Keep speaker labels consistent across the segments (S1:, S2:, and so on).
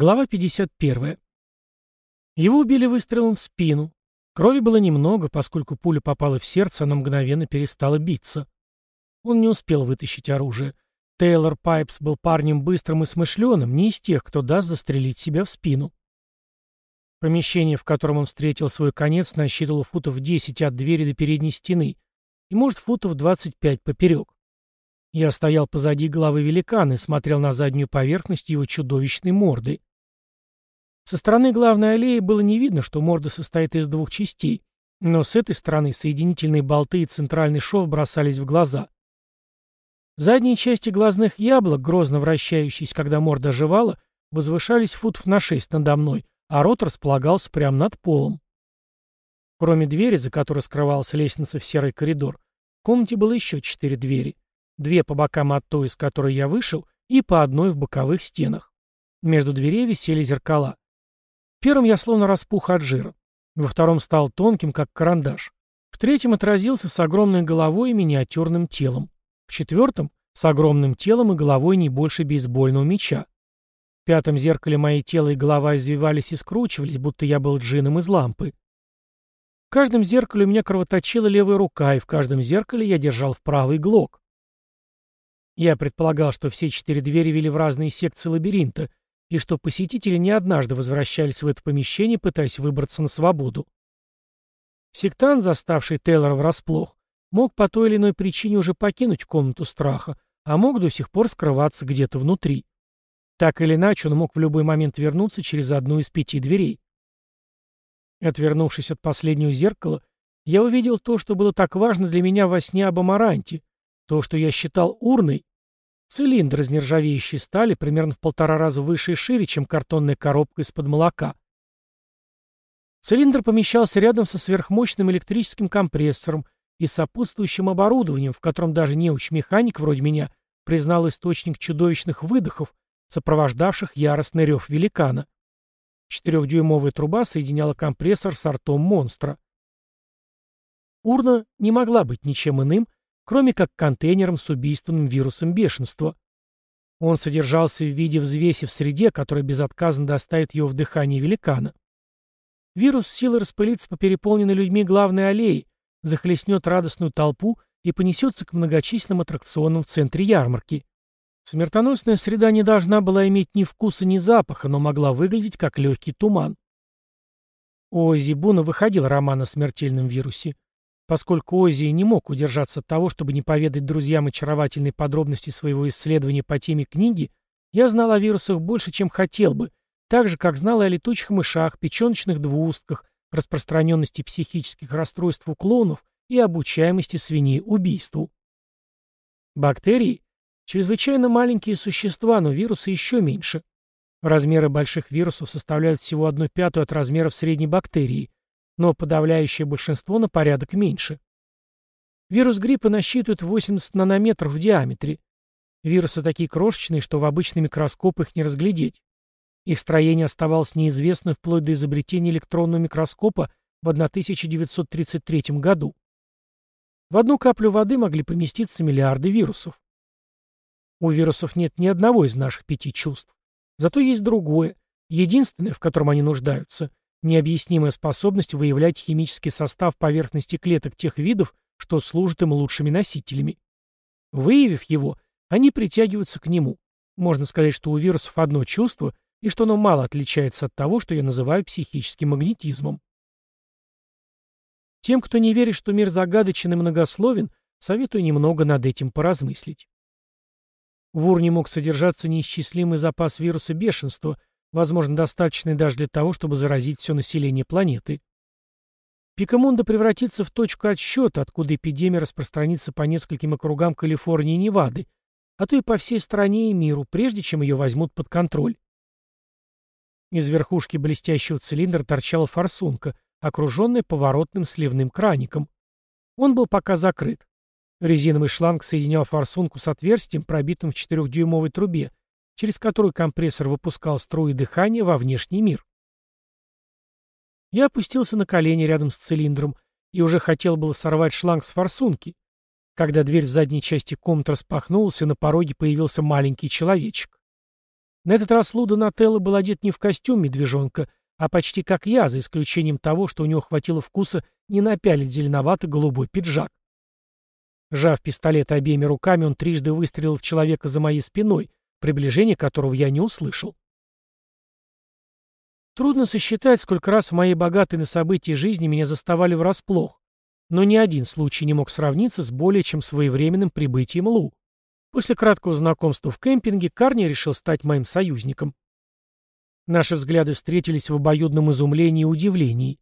S1: Глава 51. Его убили выстрелом в спину. Крови было немного, поскольку пуля попала в сердце, она мгновенно перестала биться. Он не успел вытащить оружие. Тейлор Пайпс был парнем быстрым и смышленым, не из тех, кто даст застрелить себя в спину. Помещение, в котором он встретил свой конец, насчитывало футов 10 от двери до передней стены и, может, футов 25 поперек. Я стоял позади головы великана и смотрел на заднюю поверхность его чудовищной морды. Со стороны главной аллеи было не видно, что морда состоит из двух частей, но с этой стороны соединительные болты и центральный шов бросались в глаза. Задние части глазных яблок, грозно вращающиеся, когда морда оживала, возвышались футов на шесть надо мной, а рот располагался прямо над полом. Кроме двери, за которой скрывалась лестница в серый коридор, в комнате было еще четыре двери. Две по бокам от той, из которой я вышел, и по одной в боковых стенах. Между дверей висели зеркала. В первом я словно распух от жира. Во втором стал тонким, как карандаш. В третьем отразился с огромной головой и миниатюрным телом. В четвертом — с огромным телом и головой не больше бейсбольного мяча. В пятом зеркале мои тело и голова извивались и скручивались, будто я был джином из лампы. В каждом зеркале у меня кровоточила левая рука, и в каждом зеркале я держал в правый глок. Я предполагал, что все четыре двери вели в разные секции лабиринта, и что посетители не однажды возвращались в это помещение, пытаясь выбраться на свободу. Сектант, заставший Тейлора врасплох, мог по той или иной причине уже покинуть комнату страха, а мог до сих пор скрываться где-то внутри. Так или иначе, он мог в любой момент вернуться через одну из пяти дверей. Отвернувшись от последнего зеркала, я увидел то, что было так важно для меня во сне об Амаранте, то, что я считал урной. Цилиндр из нержавеющей стали примерно в полтора раза выше и шире, чем картонная коробка из-под молока. Цилиндр помещался рядом со сверхмощным электрическим компрессором и сопутствующим оборудованием, в котором даже неуч-механик вроде меня признал источник чудовищных выдохов, сопровождавших яростный рев великана. Четырехдюймовая труба соединяла компрессор с ртом монстра. Урна не могла быть ничем иным, кроме как контейнером с убийственным вирусом бешенства. Он содержался в виде взвеси в среде, которая безотказно доставит его в дыхание великана. Вирус силы распылится по переполненной людьми главной аллее, захлестнет радостную толпу и понесется к многочисленным аттракционам в центре ярмарки. Смертоносная среда не должна была иметь ни вкуса, ни запаха, но могла выглядеть как легкий туман. Оззи Буна выходил роман о смертельном вирусе. Поскольку Оззи не мог удержаться от того, чтобы не поведать друзьям очаровательные подробности своего исследования по теме книги, я знал о вирусах больше, чем хотел бы, так же, как знал и о летучих мышах, печеночных двуустках, распространенности психических расстройств у клоунов и обучаемости свиней убийству. Бактерии – чрезвычайно маленькие существа, но вирусы еще меньше. Размеры больших вирусов составляют всего одну пятую от размеров средней бактерии, но подавляющее большинство на порядок меньше. Вирус гриппа насчитывает 80 нанометров в диаметре. Вирусы такие крошечные, что в обычный микроскоп их не разглядеть. Их строение оставалось неизвестным вплоть до изобретения электронного микроскопа в 1933 году. В одну каплю воды могли поместиться миллиарды вирусов. У вирусов нет ни одного из наших пяти чувств. Зато есть другое, единственное, в котором они нуждаются – необъяснимая способность выявлять химический состав поверхности клеток тех видов, что служат им лучшими носителями. Выявив его, они притягиваются к нему. Можно сказать, что у вирусов одно чувство – и что оно мало отличается от того, что я называю психическим магнетизмом. Тем, кто не верит, что мир загадочен и многословен, советую немного над этим поразмыслить. В урне мог содержаться неисчислимый запас вируса бешенства, возможно, достаточный даже для того, чтобы заразить все население планеты. Пикамунда превратится в точку отсчета, откуда эпидемия распространится по нескольким округам Калифорнии и Невады, а то и по всей стране и миру, прежде чем ее возьмут под контроль. Из верхушки блестящего цилиндра торчала форсунка, окруженная поворотным сливным краником. Он был пока закрыт. Резиновый шланг соединял форсунку с отверстием, пробитым в четырехдюймовой трубе, через которую компрессор выпускал струи дыхания во внешний мир. Я опустился на колени рядом с цилиндром и уже хотел было сорвать шланг с форсунки, когда дверь в задней части комнаты распахнулась, и на пороге появился маленький человечек. На этот раз Лу Донателло был одет не в костюм медвежонка, а почти как я, за исключением того, что у него хватило вкуса не напялить зеленовато-голубой пиджак. Жав пистолет обеими руками, он трижды выстрелил в человека за моей спиной, приближение которого я не услышал. Трудно сосчитать, сколько раз в моей богатой на события жизни меня заставали врасплох, но ни один случай не мог сравниться с более чем своевременным прибытием Лу. После краткого знакомства в кемпинге Карни решил стать моим союзником. Наши взгляды встретились в обоюдном изумлении и удивлении.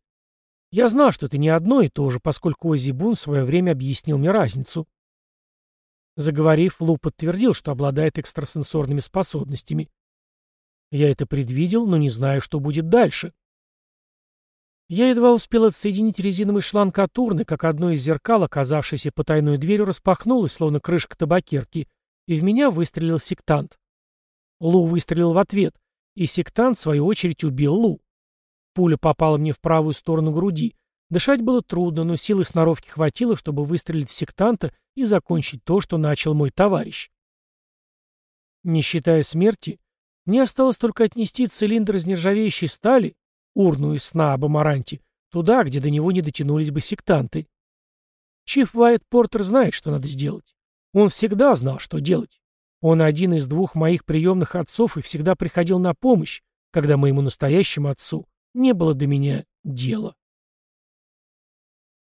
S1: Я знал, что это не одно и то же, поскольку Оззи Бун в свое время объяснил мне разницу. Заговорив, Лу подтвердил, что обладает экстрасенсорными способностями. Я это предвидел, но не знаю, что будет дальше. Я едва успел отсоединить резиновый шланг от урны, как одно из зеркал, оказавшееся потайной дверью, распахнулось, словно крышка табакерки, и в меня выстрелил сектант. Лу выстрелил в ответ, и сектант, в свою очередь, убил Лу. Пуля попала мне в правую сторону груди. Дышать было трудно, но силы сноровки хватило, чтобы выстрелить в сектанта и закончить то, что начал мой товарищ. Не считая смерти, мне осталось только отнести цилиндр из нержавеющей стали, урну из сна об Амаранте, туда, где до него не дотянулись бы сектанты. Чиф Уайт Портер знает, что надо сделать. Он всегда знал, что делать. Он один из двух моих приемных отцов и всегда приходил на помощь, когда моему настоящему отцу не было до меня дела.